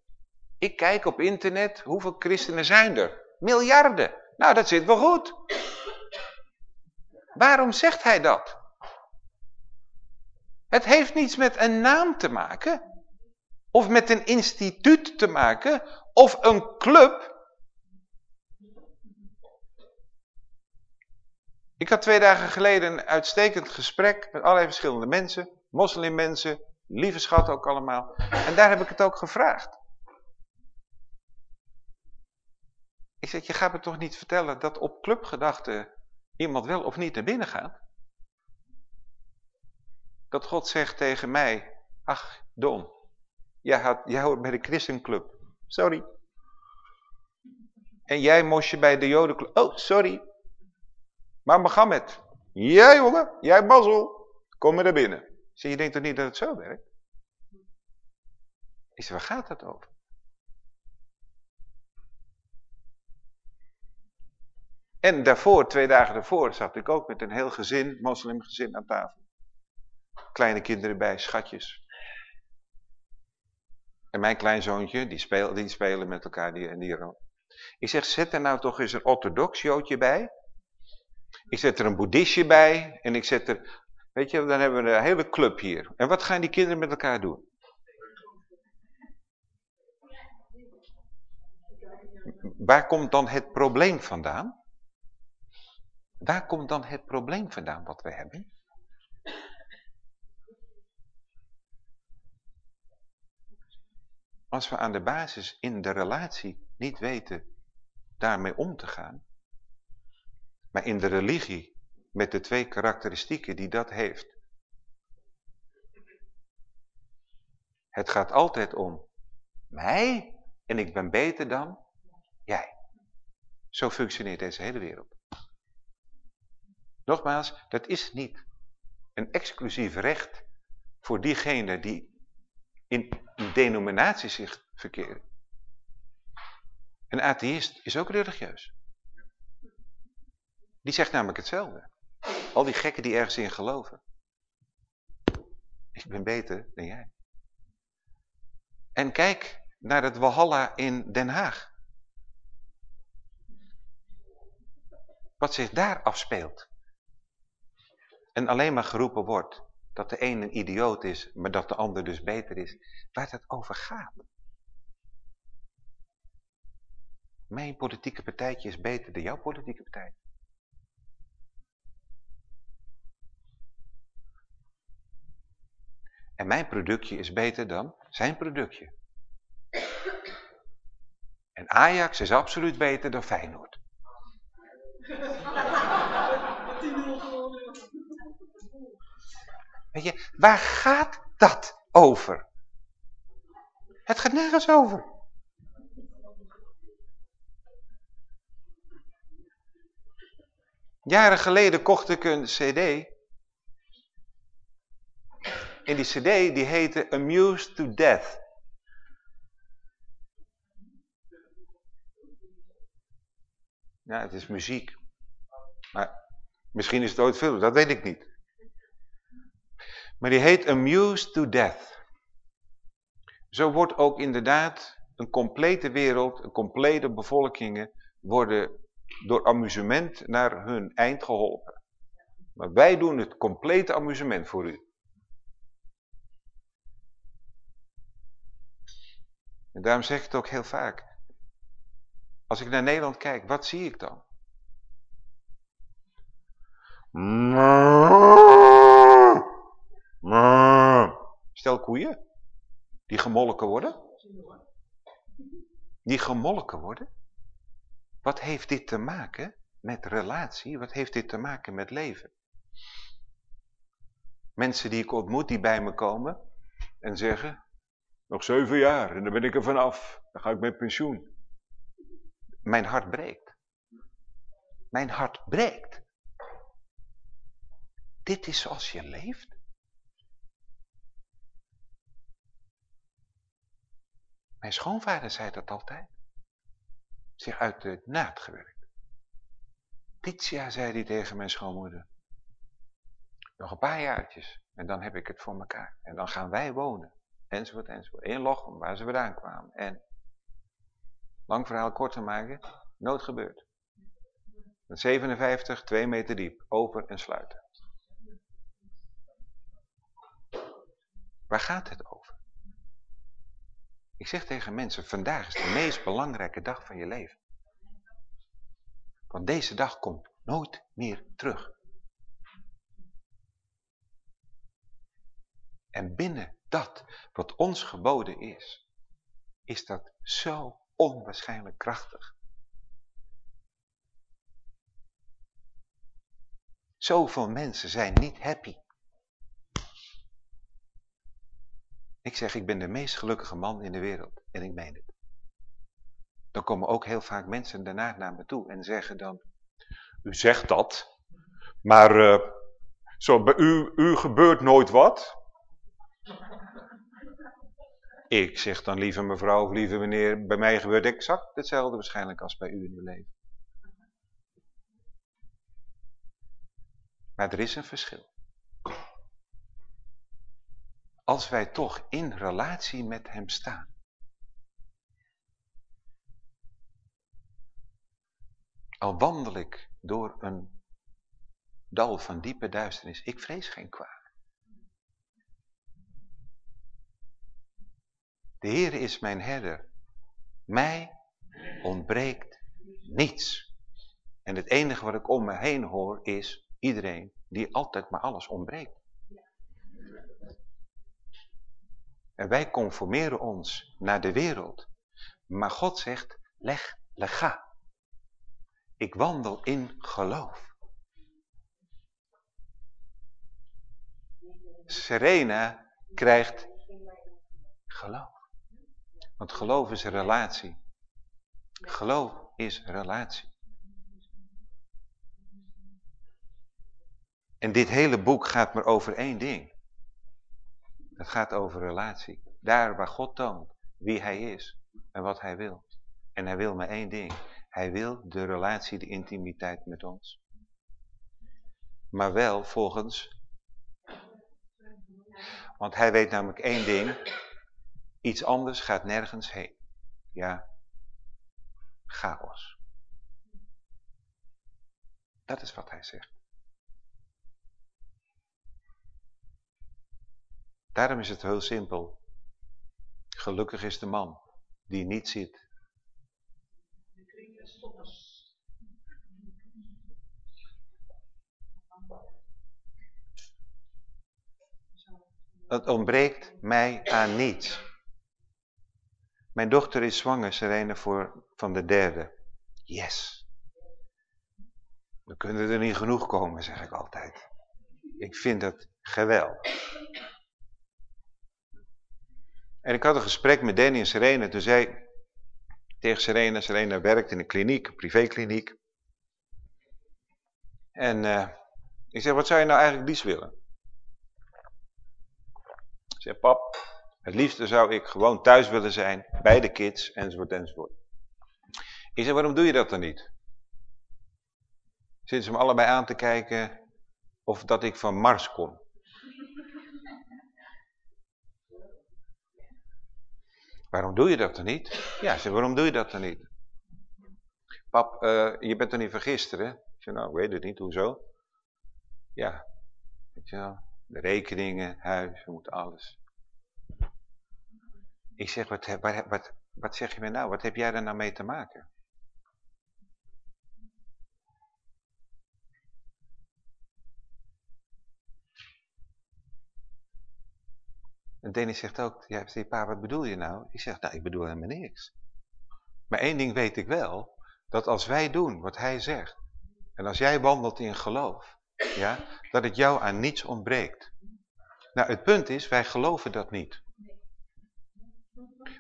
Ik kijk op internet, hoeveel christenen zijn er? Miljarden. Nou, dat zit wel goed. Waarom zegt hij dat? Het heeft niets met een naam te maken. Of met een instituut te maken. Of een club. Ik had twee dagen geleden een uitstekend gesprek met allerlei verschillende mensen. Moslimmensen, lieve schat ook allemaal. En daar heb ik het ook gevraagd. Ik zeg, je gaat me toch niet vertellen dat op clubgedachten iemand wel of niet naar binnen gaat? Dat God zegt tegen mij, ach Don, jij, had, jij hoort bij de christenclub. Sorry. En jij moest je bij de jodenclub. Oh, sorry. Maar Mohammed, jij jongen, jij Basel, kom maar naar binnen. Zie je denkt toch niet dat het zo werkt? Ik zeg, waar gaat het over? En daarvoor, twee dagen daarvoor, zat ik ook met een heel gezin, moslimgezin aan tafel. Kleine kinderen bij, schatjes. En mijn kleinzoontje, die, speel, die spelen met elkaar die, die Ik zeg, zet er nou toch eens een orthodox joodje bij. Ik zet er een boeddhistje bij. En ik zet er, weet je, dan hebben we een hele club hier. En wat gaan die kinderen met elkaar doen? Waar komt dan het probleem vandaan? Waar komt dan het probleem vandaan wat we hebben? Als we aan de basis in de relatie niet weten daarmee om te gaan, maar in de religie met de twee karakteristieken die dat heeft. Het gaat altijd om mij en ik ben beter dan jij. Zo functioneert deze hele wereld. Nogmaals, dat is niet een exclusief recht voor diegenen die in denominatie zich verkeren. Een atheïst is ook religieus. Die zegt namelijk hetzelfde. Al die gekken die ergens in geloven. Ik ben beter dan jij. En kijk naar het Walhalla in Den Haag. Wat zich daar afspeelt. En alleen maar geroepen wordt dat de een een idioot is, maar dat de ander dus beter is. Waar het over gaat. Mijn politieke partijtje is beter dan jouw politieke partij. En mijn productje is beter dan zijn productje. En Ajax is absoluut beter dan Feyenoord. Weet je, waar gaat dat over? Het gaat nergens over. Jaren geleden kocht ik een cd En die cd die heette Amused to Death. Ja, het is muziek. Maar misschien is het ooit film, dat weet ik niet. Maar die heet Amused to Death. Zo wordt ook inderdaad een complete wereld, een complete bevolkingen worden door amusement naar hun eind geholpen. Maar wij doen het complete amusement voor u. En daarom zeg ik het ook heel vaak. Als ik naar Nederland kijk, wat zie ik dan? Stel koeien die gemolken worden. Die gemolken worden. Wat heeft dit te maken met relatie? Wat heeft dit te maken met leven? Mensen die ik ontmoet die bij me komen en zeggen, nog zeven jaar en dan ben ik er vanaf. Dan ga ik met pensioen. Mijn hart breekt. Mijn hart breekt. Dit is zoals je leeft. Mijn schoonvader zei dat altijd. Zich uit de naad gewerkt. Jaar zei hij tegen mijn schoonmoeder. Nog een paar jaartjes en dan heb ik het voor elkaar. En dan gaan wij wonen. Enzovoort, enzovoort. In Lochem, waar ze vandaan kwamen. En, lang verhaal kort te maken, nood gebeurd. Met 57, 2 meter diep, open en sluiten. Waar gaat het over? Ik zeg tegen mensen, vandaag is de meest belangrijke dag van je leven. Want deze dag komt nooit meer terug. En binnen dat wat ons geboden is, is dat zo onwaarschijnlijk krachtig. Zoveel mensen zijn niet happy. Ik zeg, ik ben de meest gelukkige man in de wereld. En ik meen het. Dan komen ook heel vaak mensen daarna naar me toe en zeggen dan... U zegt dat, maar uh, zo, bij u, u gebeurt nooit wat. Ik zeg dan, lieve mevrouw of lieve meneer, bij mij gebeurt exact hetzelfde waarschijnlijk als bij u in uw leven. Maar er is een verschil. Als wij toch in relatie met hem staan. Al wandel ik door een dal van diepe duisternis, ik vrees geen kwaad. De Heer is mijn herder. Mij ontbreekt niets. En het enige wat ik om me heen hoor is iedereen die altijd maar alles ontbreekt. En wij conformeren ons naar de wereld. Maar God zegt, leg, lega. Ik wandel in geloof. Serena krijgt geloof. Want geloof is relatie. Geloof is relatie. En dit hele boek gaat maar over één ding. Het gaat over relatie. Daar waar God toont wie hij is en wat hij wil. En hij wil maar één ding. Hij wil de relatie, de intimiteit met ons. Maar wel volgens... Want hij weet namelijk één ding. Iets anders gaat nergens heen. Ja, chaos. Dat is wat hij zegt. Daarom is het heel simpel. Gelukkig is de man die niet ziet. Het ontbreekt mij aan niets. Mijn dochter is zwanger, Serena, voor, van de derde. Yes. We kunnen er niet genoeg komen, zeg ik altijd. Ik vind het geweldig. En ik had een gesprek met Danny en Serena. Toen zei tegen Serena, Serena werkt in een kliniek, een privékliniek. En uh, ik zeg, wat zou je nou eigenlijk liefst willen? Zeg, pap, het liefste zou ik gewoon thuis willen zijn, bij de kids, enzovoort, enzovoort. Ik zeg, waarom doe je dat dan niet? Zitten ze me allebei aan te kijken of dat ik van Mars kom. Waarom doe je dat dan niet? Ja, ze waarom doe je dat dan niet? Pap, uh, je bent er niet van gisteren? Ik zeg, nou, weet het niet, hoezo? Ja, weet je wel, de rekeningen, huis, we moeten alles. Ik zeg, wat, wat, wat, wat zeg je mij nou? Wat heb jij er nou mee te maken? En Dennis zegt ook, ja, pa, wat bedoel je nou? Ik zeg, nou, ik bedoel helemaal niks. Maar één ding weet ik wel, dat als wij doen wat hij zegt, en als jij wandelt in geloof, ja, dat het jou aan niets ontbreekt. Nou, het punt is, wij geloven dat niet.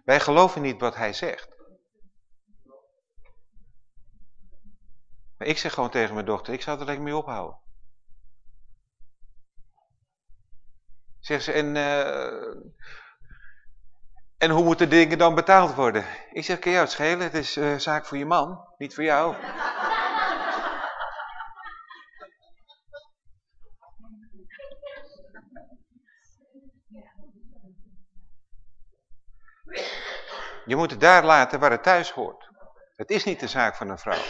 Wij geloven niet wat hij zegt. Maar ik zeg gewoon tegen mijn dochter, ik zou er lekker mee ophouden. Zeg ze, en, uh, en hoe moeten dingen dan betaald worden? Ik zeg, kan jou het schelen? Het is uh, zaak voor je man, niet voor jou. Je moet het daar laten waar het thuis hoort. Het is niet de zaak van een vrouw.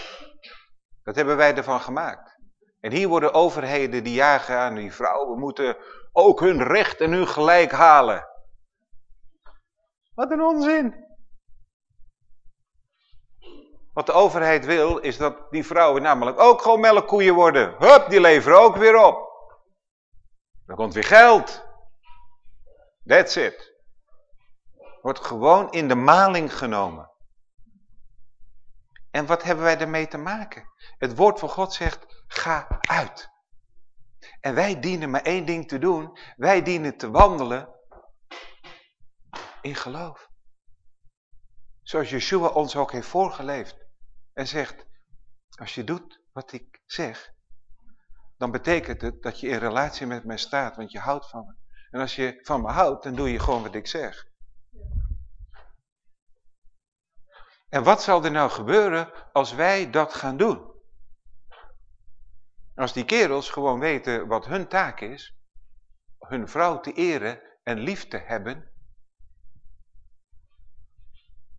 Dat hebben wij ervan gemaakt. En hier worden overheden die jagen aan die vrouwen moeten ook hun recht en hun gelijk halen. Wat een onzin. Wat de overheid wil, is dat die vrouwen namelijk ook gewoon melkkoeien worden. Hup, die leveren ook weer op. Dan komt weer geld. That's it. Wordt gewoon in de maling genomen. En wat hebben wij ermee te maken? Het woord van God zegt, ga uit. En wij dienen maar één ding te doen. Wij dienen te wandelen in geloof. Zoals Yeshua ons ook heeft voorgeleefd. En zegt, als je doet wat ik zeg, dan betekent het dat je in relatie met mij staat, want je houdt van me. En als je van me houdt, dan doe je gewoon wat ik zeg. En wat zal er nou gebeuren als wij dat gaan doen? Als die kerels gewoon weten wat hun taak is, hun vrouw te eren en lief te hebben,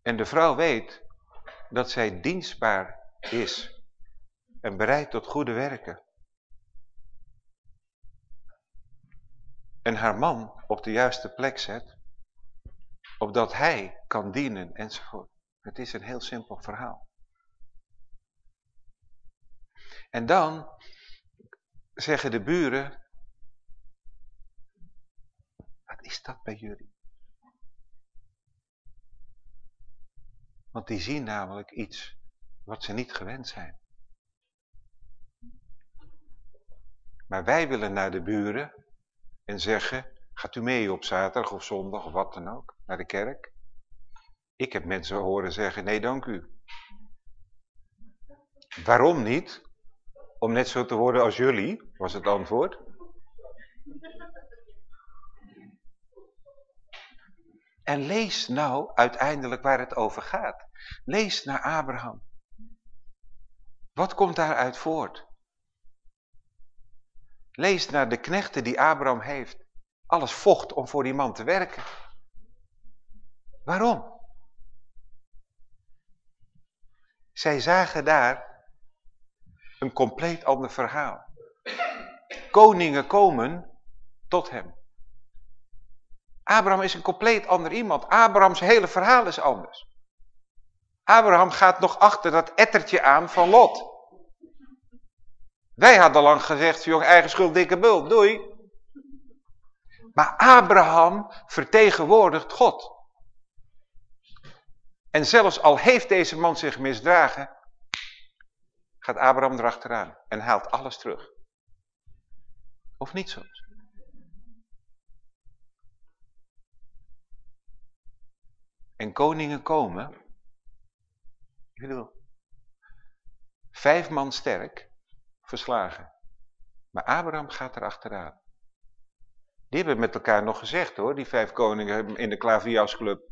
en de vrouw weet dat zij dienstbaar is en bereid tot goede werken, en haar man op de juiste plek zet, opdat hij kan dienen enzovoort. Het is een heel simpel verhaal. En dan zeggen de buren, wat is dat bij jullie? Want die zien namelijk iets wat ze niet gewend zijn. Maar wij willen naar de buren en zeggen, gaat u mee op zaterdag of zondag of wat dan ook, naar de kerk? Ik heb mensen horen zeggen, nee dank u. Waarom niet? Om net zo te worden als jullie, was het antwoord. En lees nou uiteindelijk waar het over gaat. Lees naar Abraham. Wat komt daaruit voort? Lees naar de knechten die Abraham heeft. Alles vocht om voor die man te werken. Waarom? Zij zagen daar een compleet ander verhaal. Koningen komen tot hem. Abraham is een compleet ander iemand. Abrahams hele verhaal is anders. Abraham gaat nog achter dat ettertje aan van Lot. Wij hadden lang gezegd, jong, eigen schuld, dikke bul, doei. Maar Abraham vertegenwoordigt God. En zelfs al heeft deze man zich misdragen, gaat Abraham erachteraan en haalt alles terug. Of niet soms? En koningen komen, ik bedoel, vijf man sterk, verslagen. Maar Abraham gaat erachteraan. Die hebben met elkaar nog gezegd hoor, die vijf koningen in de Klaviasclub.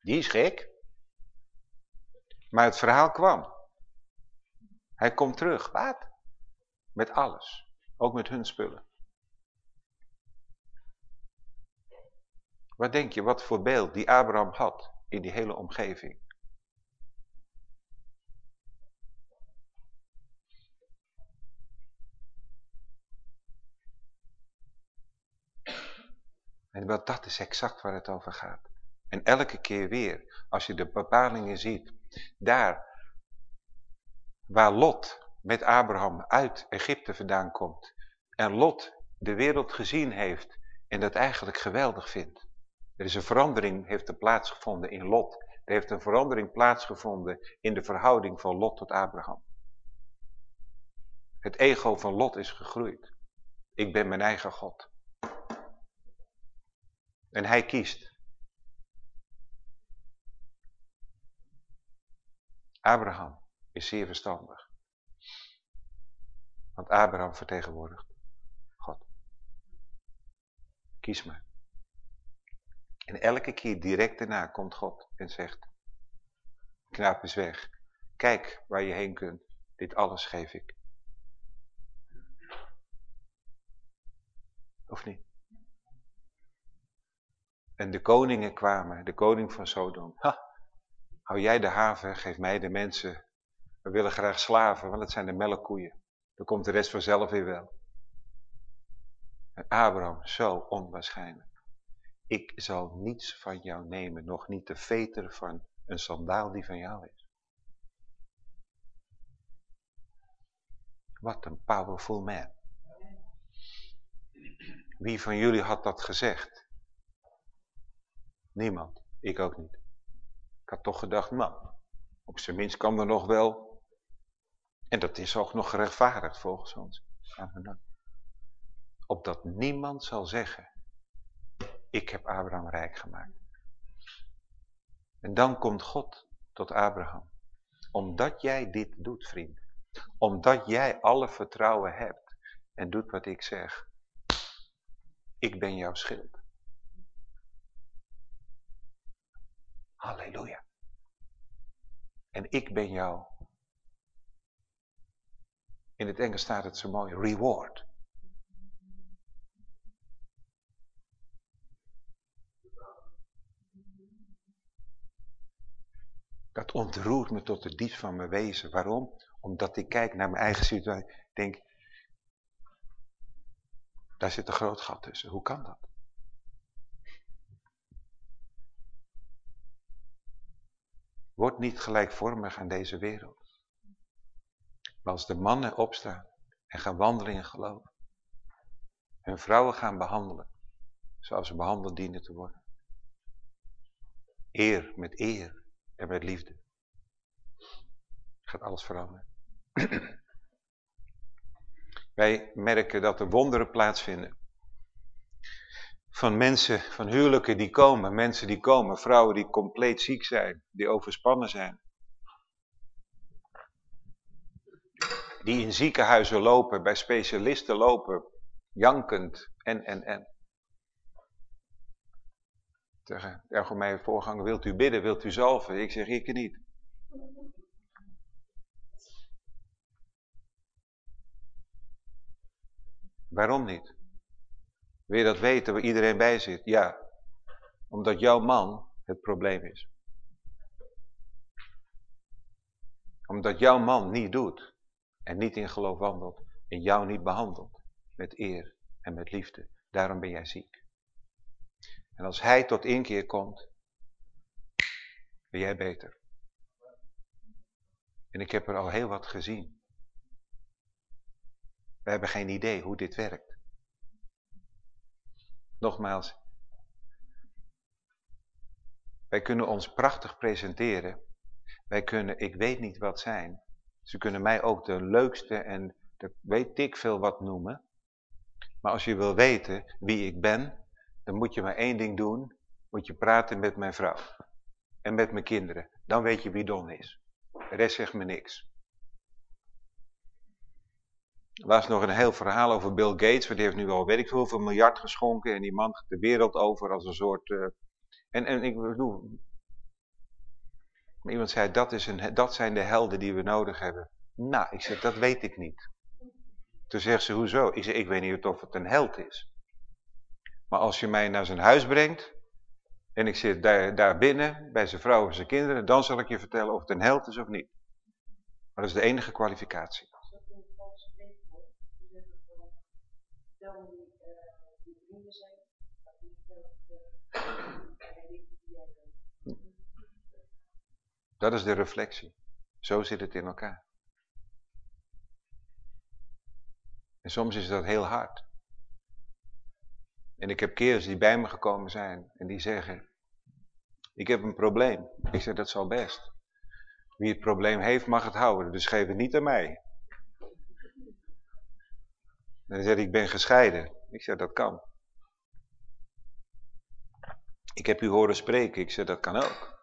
Die is gek. Maar het verhaal kwam. Hij komt terug. Wat? Met alles. Ook met hun spullen. Wat denk je, wat voor beeld die Abraham had in die hele omgeving? En dat is exact waar het over gaat. En elke keer weer, als je de bepalingen ziet, daar waar Lot met Abraham uit Egypte vandaan komt en Lot de wereld gezien heeft en dat eigenlijk geweldig vindt. Er is een verandering heeft plaatsgevonden in Lot. Er heeft een verandering plaatsgevonden in de verhouding van Lot tot Abraham. Het ego van Lot is gegroeid. Ik ben mijn eigen God. En hij kiest. Abraham is zeer verstandig. Want Abraham vertegenwoordigt God. Kies maar. En elke keer direct daarna komt God en zegt, knaap is weg. Kijk waar je heen kunt. Dit alles geef ik. Of niet? En de koningen kwamen, de koning van Sodom. Ha, hou jij de haven, geef mij de mensen. We willen graag slaven, want het zijn de melkkoeien. Dan komt de rest vanzelf weer wel. En Abraham, zo onwaarschijnlijk. Ik zal niets van jou nemen, nog niet de veter van een sandaal die van jou is. Wat een powerful man. Wie van jullie had dat gezegd? Niemand. Ik ook niet. Ik had toch gedacht, man, op zijn minst kan er nog wel. En dat is ook nog gerechtvaardigd volgens ons. Opdat niemand zal zeggen, ik heb Abraham rijk gemaakt. En dan komt God tot Abraham. Omdat jij dit doet, vriend. Omdat jij alle vertrouwen hebt en doet wat ik zeg. Ik ben jouw schild. Halleluja. En ik ben jou. In het Engels staat het zo mooi, reward. Dat ontroert me tot het diepst van mijn wezen. Waarom? Omdat ik kijk naar mijn eigen situatie. denk, daar zit een groot gat tussen. Hoe kan dat? Word niet gelijkvormig aan deze wereld. Maar als de mannen opstaan en gaan wandelen in geloof. Hun vrouwen gaan behandelen zoals ze behandeld dienen te worden. Eer met eer en met liefde. Gaat alles veranderen. Wij merken dat er wonderen plaatsvinden. Van mensen, van huwelijken die komen, mensen die komen, vrouwen die compleet ziek zijn, die overspannen zijn. Die in ziekenhuizen lopen, bij specialisten lopen, jankend en, en, en. Tegen ergo mijn voorganger, wilt u bidden, wilt u zalven? Ik zeg, ik niet. Waarom niet? Wil je dat weten waar iedereen bij zit? Ja, omdat jouw man het probleem is. Omdat jouw man niet doet en niet in geloof wandelt en jou niet behandelt met eer en met liefde. Daarom ben jij ziek. En als hij tot inkeer komt, ben jij beter. En ik heb er al heel wat gezien. We hebben geen idee hoe dit werkt. Nogmaals, wij kunnen ons prachtig presenteren. Wij kunnen, ik weet niet wat zijn. Ze kunnen mij ook de leukste en weet ik veel wat noemen. Maar als je wil weten wie ik ben, dan moet je maar één ding doen. Moet je praten met mijn vrouw. En met mijn kinderen. Dan weet je wie Don is. De rest zegt me niks. laatst nog een heel verhaal over Bill Gates, want die heeft nu al weet ik hoeveel miljard geschonken en die man de wereld over als een soort... Uh, en, en ik bedoel, iemand zei, dat, is een, dat zijn de helden die we nodig hebben. Nou, ik zeg, dat weet ik niet. Toen zegt ze, hoezo? Ik zeg, ik weet niet of het een held is. Maar als je mij naar zijn huis brengt, en ik zit daar, daar binnen, bij zijn vrouw en zijn kinderen, dan zal ik je vertellen of het een held is of niet. Maar dat is de enige kwalificatie. Dat is de reflectie. Zo zit het in elkaar. En soms is dat heel hard. En ik heb kerels die bij me gekomen zijn en die zeggen, ik heb een probleem. Ik zeg, dat zal best. Wie het probleem heeft mag het houden, dus geef het niet aan mij. En dan zegt ik ben gescheiden. Ik zeg, dat kan. Ik heb u horen spreken. Ik zeg, dat kan ook.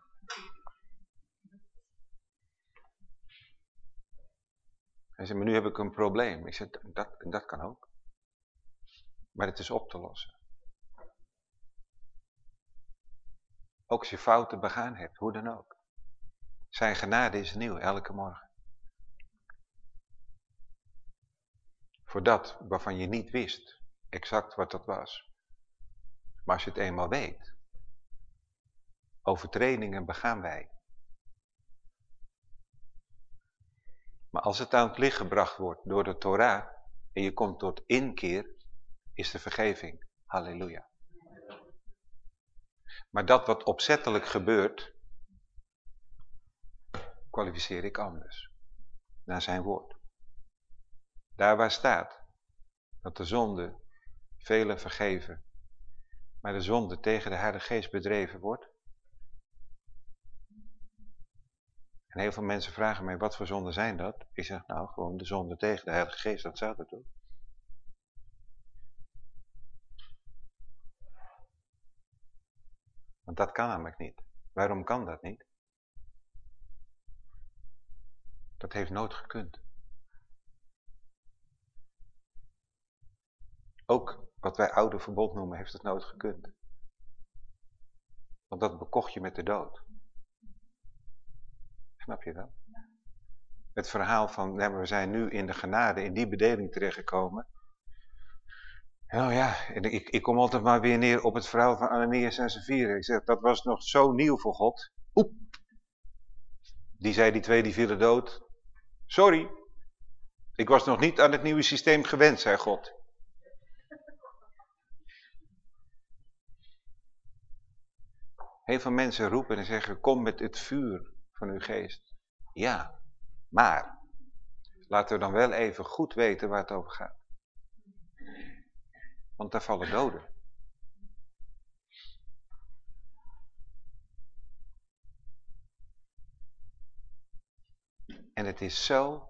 Hij zei, maar nu heb ik een probleem. Ik zeg, dat, dat kan ook. Maar het is op te lossen. Ook als je fouten begaan hebt, hoe dan ook. Zijn genade is nieuw, elke morgen. Voor dat waarvan je niet wist, exact wat dat was. Maar als je het eenmaal weet, overtredingen begaan wij. Maar als het aan het licht gebracht wordt door de Torah en je komt tot inkeer, is de vergeving. Halleluja. Maar dat wat opzettelijk gebeurt, kwalificeer ik anders. Naar zijn woord. Daar waar staat dat de zonde velen vergeven, maar de zonde tegen de Heilige Geest bedreven wordt. En heel veel mensen vragen mij, wat voor zonden zijn dat? Ik zeg, nou, gewoon de zonde tegen de Heilige Geest, dat dat doen. Want dat kan namelijk niet. Waarom kan dat niet? Dat heeft nooit gekund. Ook wat wij oude verbod noemen, heeft het nooit gekund. Want dat bekocht je met de dood. Snap je? Het verhaal van, we zijn nu in de genade, in die bedeling terechtgekomen. Nou ja, ik, ik kom altijd maar weer neer op het verhaal van Ananias en Sapphira. Ik zeg, dat was nog zo nieuw voor God. Oep. Die zei, die twee die vielen dood. Sorry, ik was nog niet aan het nieuwe systeem gewend, zei God. Heel veel mensen roepen en zeggen, kom met het vuur van uw geest. Ja, maar laten we dan wel even goed weten waar het over gaat. Want daar vallen doden. En het is zo,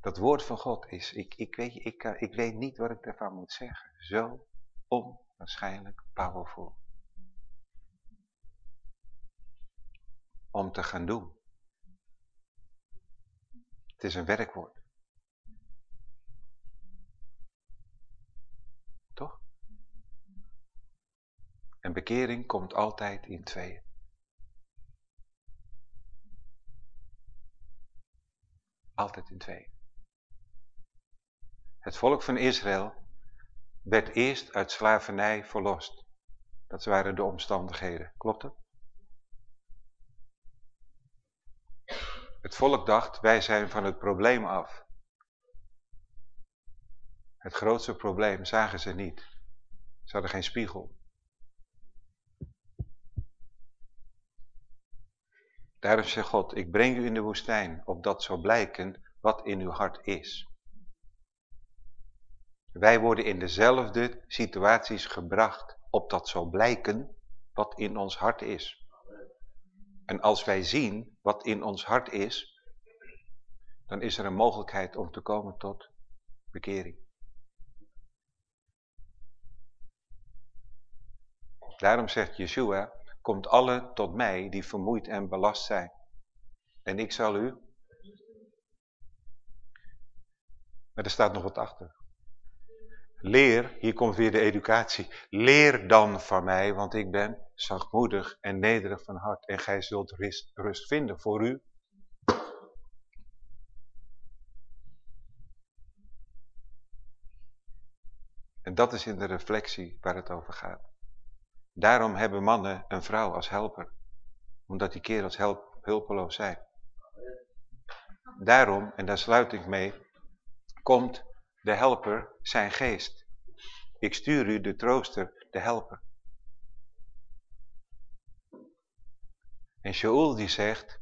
dat woord van God is, ik, ik, weet, ik, ik weet niet wat ik daarvan moet zeggen. Zo onwaarschijnlijk powerful. Om te gaan doen. Het is een werkwoord. En bekering komt altijd in tweeën. Altijd in tweeën. Het volk van Israël werd eerst uit slavernij verlost. Dat waren de omstandigheden. Klopt het? Het volk dacht, wij zijn van het probleem af. Het grootste probleem zagen ze niet. Ze hadden geen spiegel. Daarom zegt God, ik breng u in de woestijn, opdat zou blijken wat in uw hart is. Wij worden in dezelfde situaties gebracht, opdat zou blijken wat in ons hart is. En als wij zien wat in ons hart is, dan is er een mogelijkheid om te komen tot bekering. Daarom zegt Yeshua, Komt alle tot mij die vermoeid en belast zijn. En ik zal u Maar er staat nog wat achter. Leer, hier komt weer de educatie. Leer dan van mij, want ik ben zachtmoedig en nederig van hart. En gij zult rust, vinden voor u. En dat is in de reflectie waar het over gaat. Daarom hebben mannen een vrouw als helper. Omdat die kerels help, hulpeloos zijn. Daarom, en daar sluit ik mee, komt de helper zijn geest. Ik stuur u de trooster, de helper. En Shaul die zegt,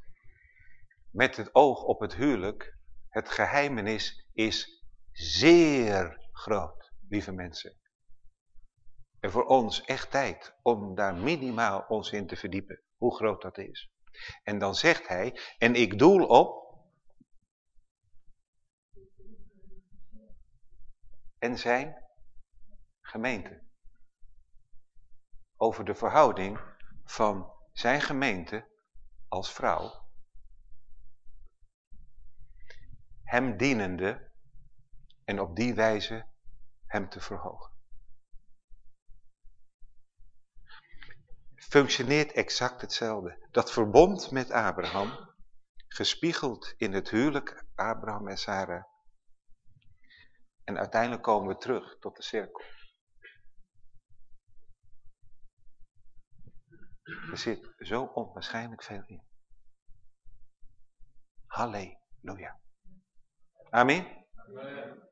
met het oog op het huwelijk, het geheimenis is zeer groot, lieve mensen. En voor ons echt tijd om daar minimaal ons in te verdiepen, hoe groot dat is. En dan zegt hij, en ik doel op en zijn gemeente. Over de verhouding van zijn gemeente als vrouw. Hem dienende en op die wijze hem te verhogen. Functioneert exact hetzelfde. Dat verbond met Abraham, gespiegeld in het huwelijk Abraham en Sarah, en uiteindelijk komen we terug tot de cirkel. Er zit zo onwaarschijnlijk veel in. Halleluja. Amen. Amen.